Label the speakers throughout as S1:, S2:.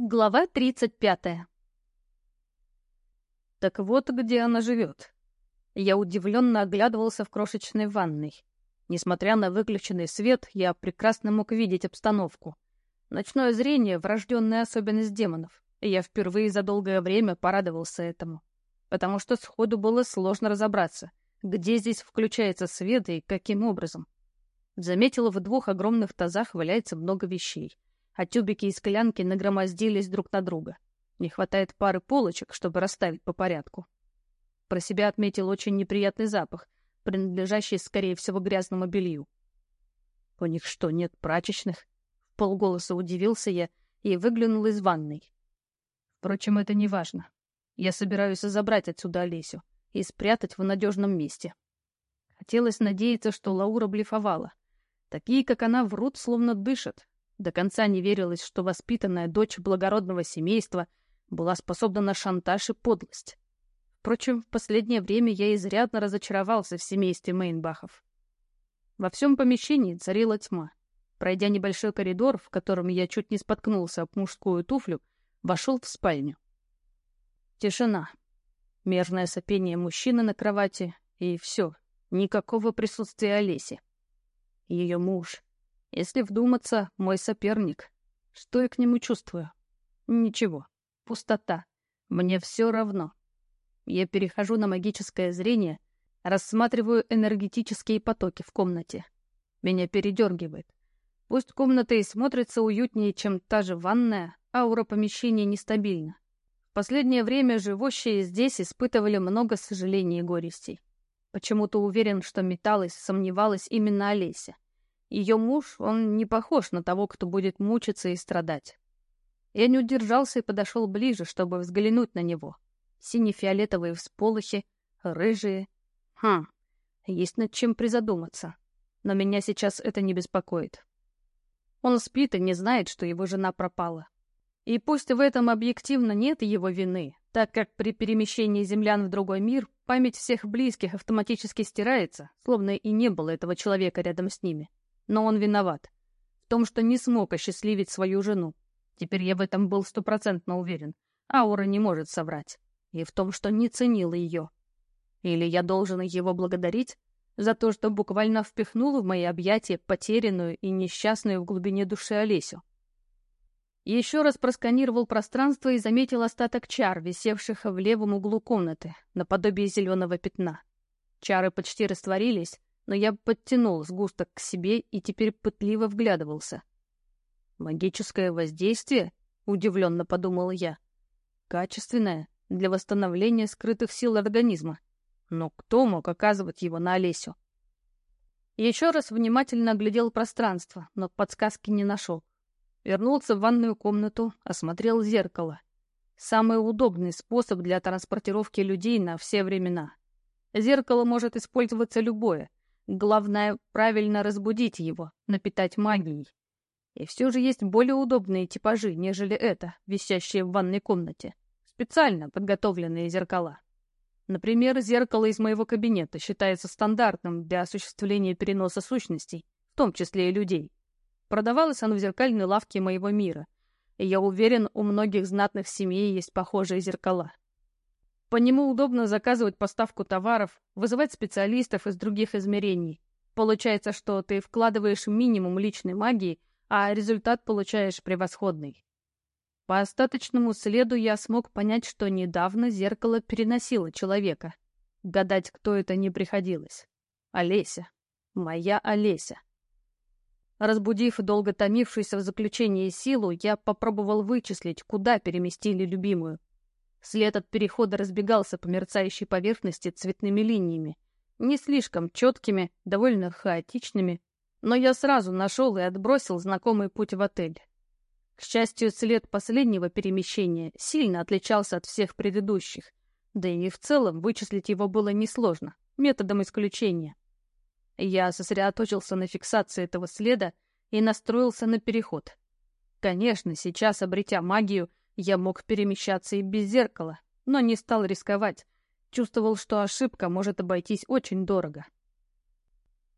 S1: Глава 35.
S2: Так вот, где она живет. Я удивленно оглядывался в крошечной ванной. Несмотря на выключенный свет, я прекрасно мог видеть обстановку. Ночное зрение — врожденная особенность демонов, и я впервые за долгое время порадовался этому. Потому что сходу было сложно разобраться, где здесь включается свет и каким образом. Заметила, в двух огромных тазах валяется много вещей — а тюбики и склянки нагромоздились друг на друга. Не хватает пары полочек, чтобы расставить по порядку. Про себя отметил очень неприятный запах, принадлежащий, скорее всего, грязному белью. «У них что, нет прачечных?» В полголоса удивился я и выглянул из ванной. Впрочем, это не важно. Я собираюсь забрать отсюда Олесю и спрятать в надежном месте. Хотелось надеяться, что Лаура блефовала. Такие, как она, врут, словно дышат, до конца не верилось, что воспитанная дочь благородного семейства была способна на шантаж и подлость. Впрочем, в последнее время я изрядно разочаровался в семействе Мейнбахов. Во всем помещении царила тьма. Пройдя небольшой коридор, в котором я чуть не споткнулся об мужскую туфлю, вошел в спальню. Тишина. Мерное сопение мужчины на кровати, и все. Никакого присутствия Олеси. Ее муж, если вдуматься, мой соперник. Что я к нему чувствую? Ничего. Пустота. Мне все равно. Я перехожу на магическое зрение, рассматриваю энергетические потоки в комнате. Меня передергивает. Пусть комната и смотрится уютнее, чем та же ванная, аура помещения нестабильна. В последнее время живущие здесь испытывали много сожалений и горестей. Почему-то уверен, что металась, сомневалась именно Олеся. Ее муж, он не похож на того, кто будет мучиться и страдать. Я не удержался и подошел ближе, чтобы взглянуть на него. Сине-фиолетовые всполохи, рыжие. Хм, есть над чем призадуматься. Но меня сейчас это не беспокоит. Он спит и не знает, что его жена пропала. И пусть в этом объективно нет его вины, так как при перемещении землян в другой мир память всех близких автоматически стирается, словно и не было этого человека рядом с ними. Но он виноват. В том, что не смог осчастливить свою жену. Теперь я в этом был стопроцентно уверен. Аура не может соврать. И в том, что не ценил ее. Или я должен его благодарить за то, что буквально впихнул в мои объятия потерянную и несчастную в глубине души Олесю. Еще раз просканировал пространство и заметил остаток чар, висевших в левом углу комнаты, наподобие зеленого пятна. Чары почти растворились, но я подтянул сгусток к себе и теперь пытливо вглядывался. «Магическое воздействие?» — удивленно подумал я. «Качественное, для восстановления скрытых сил организма. Но кто мог оказывать его на Олесю?» Еще раз внимательно оглядел пространство, но подсказки не нашел. Вернулся в ванную комнату, осмотрел зеркало. Самый удобный способ для транспортировки людей на все времена. Зеркало может использоваться любое, Главное — правильно разбудить его, напитать магией. И все же есть более удобные типажи, нежели это, висящие в ванной комнате. Специально подготовленные зеркала. Например, зеркало из моего кабинета считается стандартным для осуществления переноса сущностей, в том числе и людей. Продавалось оно в зеркальной лавке моего мира, и я уверен, у многих знатных семей есть похожие зеркала. По нему удобно заказывать поставку товаров, вызывать специалистов из других измерений. Получается, что ты вкладываешь минимум личной магии, а результат получаешь превосходный. По остаточному следу я смог понять, что недавно зеркало переносило человека. Гадать, кто это, не приходилось. Олеся. Моя Олеся. Разбудив долго томившуюся в заключении силу, я попробовал вычислить, куда переместили любимую. След от перехода разбегался по мерцающей поверхности цветными линиями, не слишком четкими, довольно хаотичными, но я сразу нашел и отбросил знакомый путь в отель. К счастью, след последнего перемещения сильно отличался от всех предыдущих, да и в целом вычислить его было несложно, методом исключения. Я сосредоточился на фиксации этого следа и настроился на переход. Конечно, сейчас, обретя магию, я мог перемещаться и без зеркала, но не стал рисковать. Чувствовал, что ошибка может обойтись очень дорого.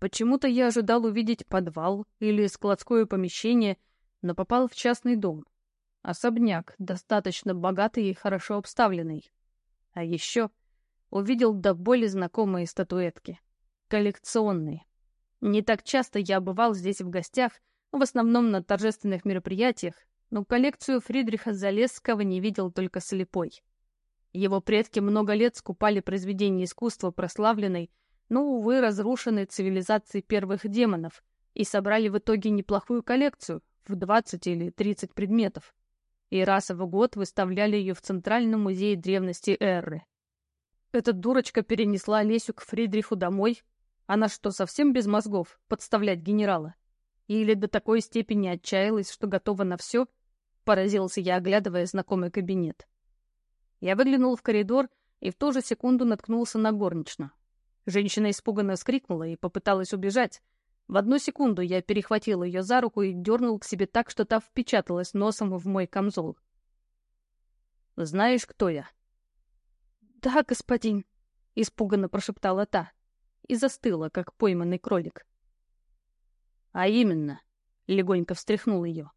S2: Почему-то я ожидал увидеть подвал или складское помещение, но попал в частный дом. Особняк, достаточно богатый и хорошо обставленный. А еще увидел до боли знакомые статуэтки. Коллекционные. Не так часто я бывал здесь в гостях, в основном на торжественных мероприятиях, но коллекцию Фридриха Залесского не видел только слепой. Его предки много лет скупали произведения искусства прославленной, но, увы, разрушенной цивилизации первых демонов и собрали в итоге неплохую коллекцию в 20 или 30 предметов. И раз в год выставляли ее в Центральном музее древности Эрры. Эта дурочка перенесла Лесю к Фридриху домой. Она что, совсем без мозгов подставлять генерала? Или до такой степени отчаялась, что готова на все? Поразился я, оглядывая знакомый кабинет. Я выглянул в коридор и в ту же секунду наткнулся на горничную. Женщина испуганно вскрикнула и попыталась убежать. В одну секунду я перехватил ее за руку и дернул к себе так, что та впечаталась носом в мой камзол. «Знаешь, кто я?» «Да, господин», — испуганно прошептала та и застыла, как пойманный кролик. «А именно», — легонько встряхнул ее.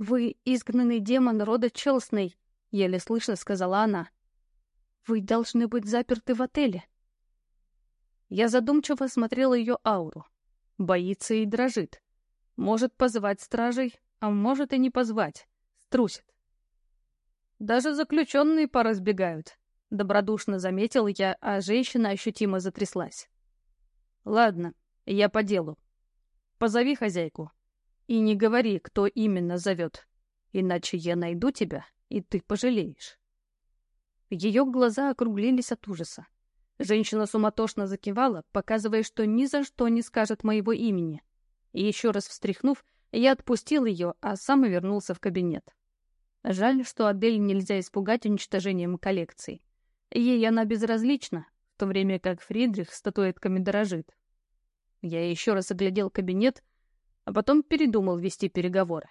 S2: «Вы изгнанный демон рода Челсней», — еле слышно сказала она. «Вы должны быть заперты в отеле». Я задумчиво смотрела ее ауру. Боится и дрожит. Может позвать стражей, а может и не позвать. Струсит. Даже заключенные поразбегают. Добродушно заметил я, а женщина ощутимо затряслась. Ладно, я по делу. Позови хозяйку. И не говори, кто именно зовет. Иначе я найду тебя и ты пожалеешь. Ее глаза округлились от ужаса. Женщина суматошно закивала, показывая, что ни за что не скажет моего имени. И еще раз встряхнув, я отпустил ее, а сам вернулся в кабинет. Жаль, что Адель нельзя испугать уничтожением коллекции. Ей она безразлична, в то время как Фридрих статуэтками дорожит. Я еще раз оглядел кабинет, а потом передумал вести переговоры.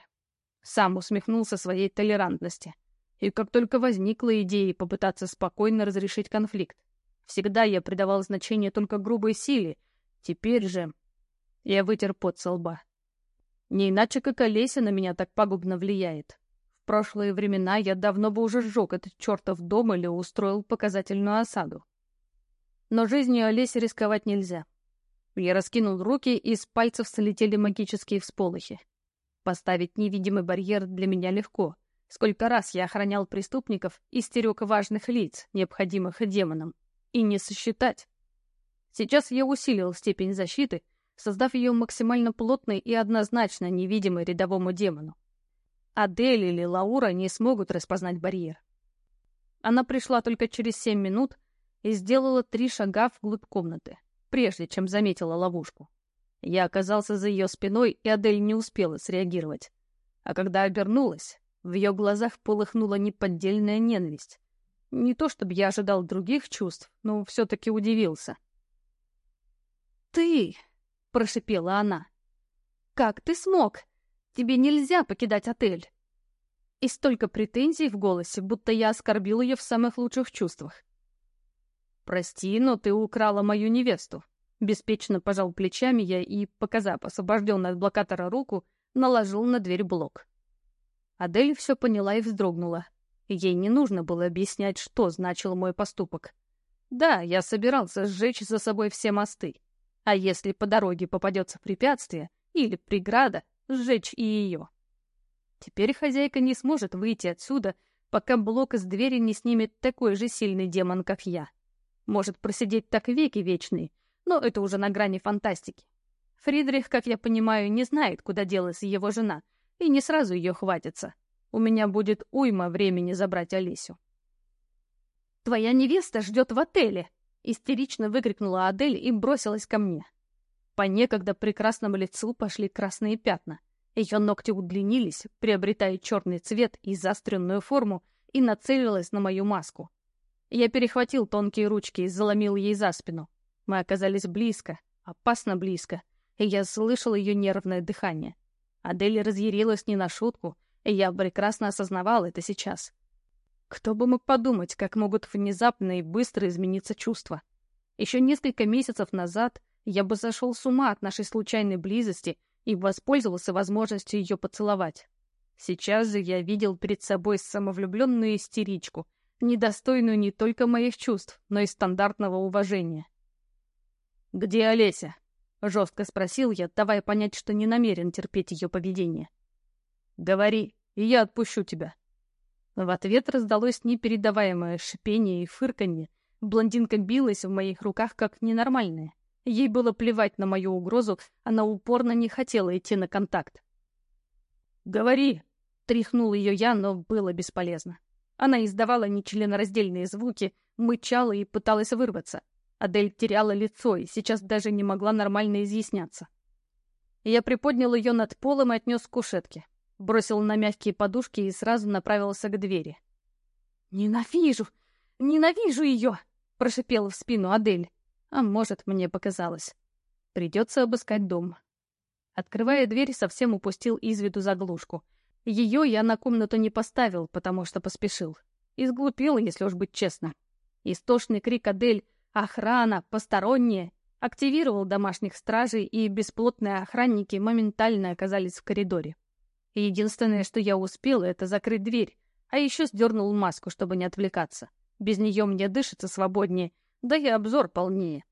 S2: Сам усмехнулся своей толерантности — и как только возникла идея попытаться спокойно разрешить конфликт. Всегда я придавал значение только грубой силе. Теперь же... Я вытер пот со лба. Не иначе, как Олеся на меня так пагубно влияет. В прошлые времена я давно бы уже сжег этот чертов дом или устроил показательную осаду. Но жизнью Олеси рисковать нельзя. Я раскинул руки, и с пальцев слетели магические всполохи. Поставить невидимый барьер для меня легко — Сколько раз я охранял преступников и стерег важных лиц, необходимых демонам. И не сосчитать. Сейчас я усилил степень защиты, создав ее максимально плотной и однозначно невидимой рядовому демону. Адель или Лаура не смогут распознать барьер. Она пришла только через семь минут и сделала три шага вглубь комнаты, прежде чем заметила ловушку. Я оказался за ее спиной, и Адель не успела среагировать. А когда обернулась, в ее глазах полыхнула неподдельная ненависть. Не то чтобы я ожидал других чувств, но все-таки удивился. «Ты!» — прошипела она. «Как ты смог? Тебе нельзя покидать отель!» И столько претензий в голосе, будто я оскорбил ее в самых лучших чувствах. «Прости, но ты украла мою невесту», — беспечно пожал плечами я и, показав освобожденную от блокатора руку, наложил на дверь блок. Адель все поняла и вздрогнула. Ей не нужно было объяснять, что значил мой поступок. Да, я собирался сжечь за собой все мосты. А если по дороге попадется препятствие или преграда, сжечь и ее. Теперь хозяйка не сможет выйти отсюда, пока блок из двери не снимет такой же сильный демон, как я. Может просидеть так веки вечные, но это уже на грани фантастики. Фридрих, как я понимаю, не знает, куда делась его жена — и не сразу ее хватится. У меня будет уйма времени забрать Алисю. «Твоя невеста ждет в отеле!» — истерично выкрикнула Адель и бросилась ко мне. По некогда прекрасному лицу пошли красные пятна. Ее ногти удлинились, приобретая черный цвет и заостренную форму, и нацелилась на мою маску. Я перехватил тонкие ручки и заломил ей за спину. Мы оказались близко, опасно близко, и я слышал ее нервное дыхание. Адель разъярилась не на шутку, и я прекрасно осознавал это сейчас. Кто бы мог подумать, как могут внезапно и быстро измениться чувства. Еще несколько месяцев назад я бы зашел с ума от нашей случайной близости и воспользовался возможностью ее поцеловать. Сейчас же я видел перед собой самовлюбленную истеричку, недостойную не только моих чувств, но и стандартного уважения. «Где Олеся?» — жестко спросил я, давая понять, что не намерен терпеть ее поведение. «Говори, и я отпущу тебя». В ответ раздалось непередаваемое шипение и фырканье. Блондинка билась в моих руках как ненормальная. Ей было плевать на мою угрозу, она упорно не хотела идти на контакт. «Говори!» — тряхнул ее я, но было бесполезно. Она издавала нечленораздельные звуки, мычала и пыталась вырваться. Адель теряла лицо и сейчас даже не могла нормально изъясняться. Я приподнял ее над полом и отнес к кушетке. Бросил на мягкие подушки и сразу направился к двери. «Ненавижу! Ненавижу ее!» — прошипела в спину Адель. А может, мне показалось. Придется обыскать дом. Открывая дверь, совсем упустил из виду заглушку. Ее я на комнату не поставил, потому что поспешил. Изглупил, если уж быть честно. Истошный крик Адель «Охрана! Посторонние!» активировал домашних стражей, и бесплотные охранники моментально оказались в коридоре. Единственное, что я успел, это закрыть дверь, а еще сдернул маску, чтобы не отвлекаться. Без нее мне дышится свободнее, да и обзор полнее.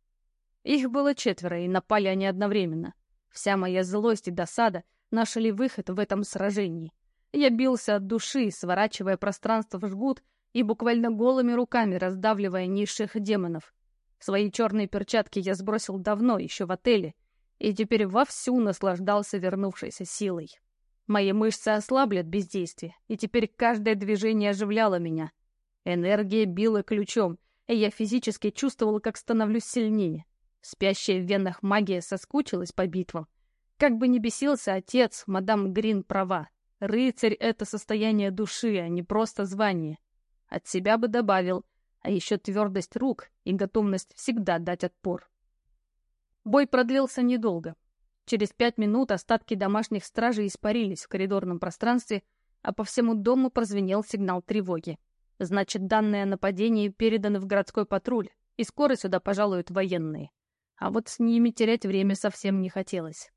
S2: Их было четверо, и напали они одновременно. Вся моя злость и досада нашли выход в этом сражении. Я бился от души, сворачивая пространство в жгут и буквально голыми руками раздавливая низших демонов. Свои черные перчатки я сбросил давно, еще в отеле, и теперь вовсю наслаждался вернувшейся силой. Мои мышцы ослабли от бездействия, и теперь каждое движение оживляло меня. Энергия била ключом, и я физически чувствовал, как становлюсь сильнее. Спящая в венах магия соскучилась по битвам. Как бы ни бесился отец, мадам Грин права. Рыцарь — это состояние души, а не просто звание. От себя бы добавил, а еще твердость рук и готовность всегда дать отпор. Бой продлился недолго. Через пять минут остатки домашних стражей испарились в коридорном пространстве, а по всему дому прозвенел сигнал тревоги. Значит, данное нападение передано в городской патруль, и скоро сюда пожалуют военные. А вот с ними терять время совсем не хотелось.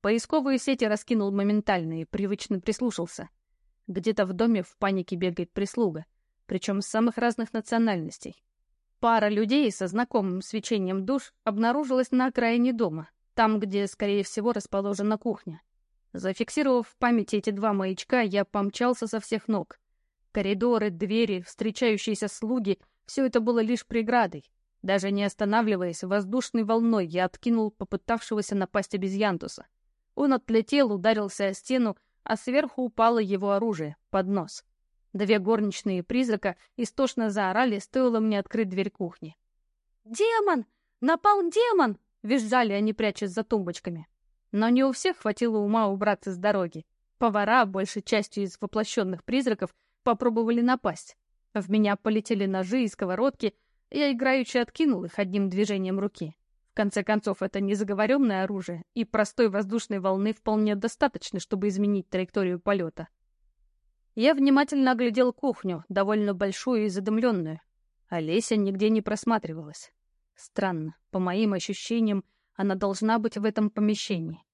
S2: Поисковые сети раскинул моментально и привычно прислушался. Где-то в доме в панике бегает прислуга, причем с самых разных национальностей. Пара людей со знакомым свечением душ обнаружилась на окраине дома, там, где, скорее всего, расположена кухня. Зафиксировав в памяти эти два маячка, я помчался со всех ног. Коридоры, двери, встречающиеся слуги — все это было лишь преградой. Даже не останавливаясь, воздушной волной я откинул попытавшегося напасть обезьянтуса. Он отлетел, ударился о стену, а сверху упало его оружие — под нос. Две горничные призрака истошно заорали, стоило мне открыть дверь кухни. «Демон! Напал демон!» — визжали они, прячась за тумбочками. Но не у всех хватило ума убраться с дороги. Повара, большей частью из воплощенных призраков, попробовали напасть. В меня полетели ножи и сковородки — я играючи откинул их одним движением руки. В конце концов, это незаговоренное оружие, и простой воздушной волны вполне достаточно, чтобы изменить траекторию полета. Я внимательно оглядел кухню, довольно большую и задымленную. Олеся нигде не просматривалась. Странно, по моим ощущениям, она должна быть в этом помещении.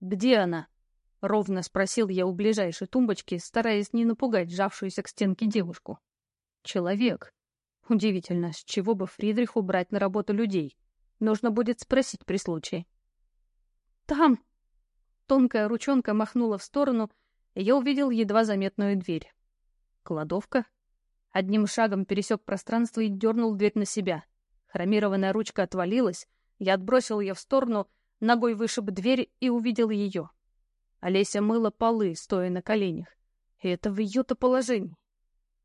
S2: «Где она?» — ровно спросил я у ближайшей тумбочки, стараясь не напугать сжавшуюся к стенке девушку. «Человек», Удивительно, с чего бы Фридриху брать на работу людей? Нужно будет спросить при случае. «Там!» Тонкая ручонка махнула в сторону, и я увидел едва заметную дверь. Кладовка? Одним шагом пересек пространство и дернул дверь на себя. Хромированная ручка отвалилась, я отбросил ее в сторону, ногой вышиб дверь и увидел ее. Олеся мыла полы, стоя на коленях. И это в ее-то положении.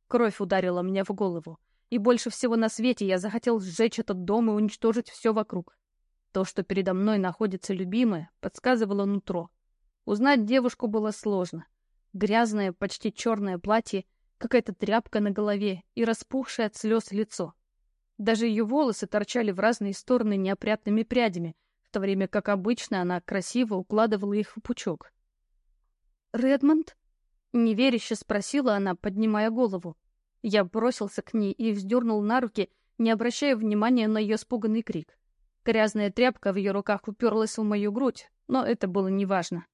S2: Кровь ударила мне в голову. И больше всего на свете я захотел сжечь этот дом и уничтожить все вокруг. То, что передо мной находится любимое, подсказывало нутро. Узнать девушку было сложно. Грязное, почти черное платье, какая-то тряпка на голове и распухшее от слез лицо. Даже ее волосы торчали в разные стороны неопрятными прядями, в то время как обычно она красиво укладывала их в пучок. «Редмонд?» — неверяще спросила она, поднимая голову. Я бросился к ней и вздернул на руки, не обращая внимания на ее спуганный крик. Грязная тряпка в ее руках уперлась в мою грудь, но это было неважно.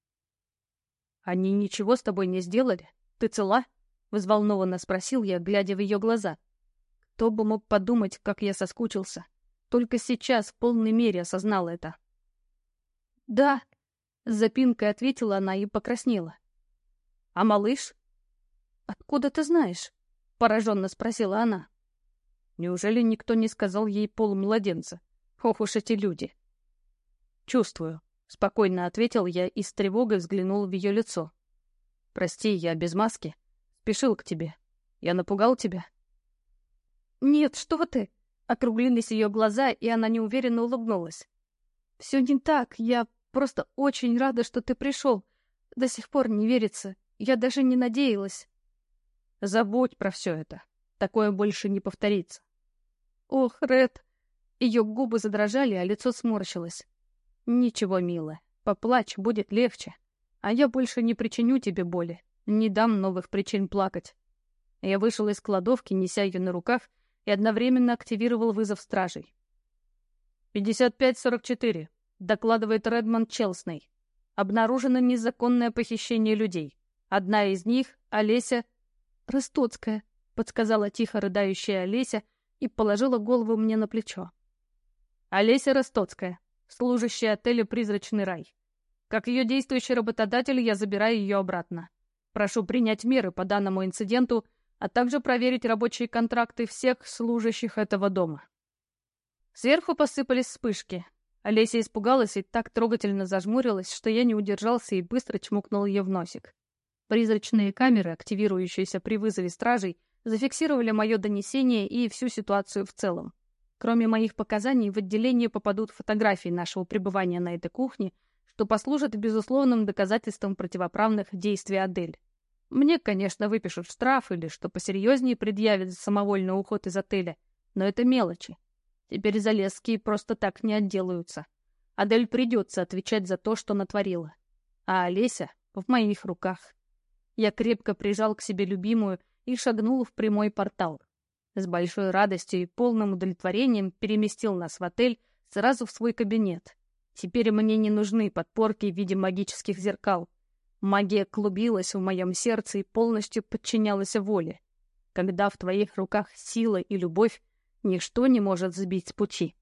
S2: Они ничего с тобой не сделали? Ты цела?» — взволнованно спросил я, глядя в ее глаза. Кто бы мог подумать, как я соскучился. Только сейчас в полной мере осознал это. «Да», — с запинкой ответила она и покраснела. «А малыш?» «Откуда ты знаешь?» — пораженно спросила она. Неужели никто не сказал ей полумладенца? Ох уж эти люди. «Чувствую», — спокойно ответил я и с тревогой взглянул в ее лицо. «Прости, я без маски. Спешил к тебе. Я напугал тебя?» «Нет, что ты!» — округлились ее глаза, и она неуверенно улыбнулась. «Все не так. Я просто очень рада, что ты пришел. До сих пор не верится. Я даже не надеялась». «Забудь про все это. Такое больше не повторится». «Ох, Ред!» Ее губы задрожали, а лицо сморщилось. «Ничего, милая, поплачь, будет легче. А я больше не причиню тебе боли, не дам новых причин плакать». Я вышел из кладовки, неся ее на руках, и одновременно активировал вызов стражей. «55-44», — докладывает Редмонд Челсней. «Обнаружено незаконное похищение людей. Одна из них — Олеся...» «Ростоцкая», — подсказала тихо рыдающая Олеся и положила голову мне на плечо. «Олеся Ростоцкая, служащая отеля «Призрачный рай». Как ее действующий работодатель, я забираю ее обратно. Прошу принять меры по данному инциденту, а также проверить рабочие контракты всех служащих этого дома. Сверху посыпались вспышки. Олеся испугалась и так трогательно зажмурилась, что я не удержался и быстро чмокнул ее в носик. Призрачные камеры, активирующиеся при вызове стражей, зафиксировали мое донесение и всю ситуацию в целом. Кроме моих показаний, в отделение попадут фотографии нашего пребывания на этой кухне, что послужит безусловным доказательством противоправных действий Адель. Мне, конечно, выпишут штраф или, что посерьезнее, предъявят за самовольный уход из отеля, но это мелочи. Теперь Залесские просто так не отделаются. Адель придется отвечать за то, что натворила. А Олеся в моих руках. Я крепко прижал к себе любимую и шагнул в прямой портал. С большой радостью и полным удовлетворением переместил нас в отель сразу в свой кабинет. Теперь мне не нужны подпорки в виде магических зеркал. Магия клубилась в моем сердце и полностью подчинялась воле. Когда в твоих руках сила и любовь, ничто не может сбить с пути.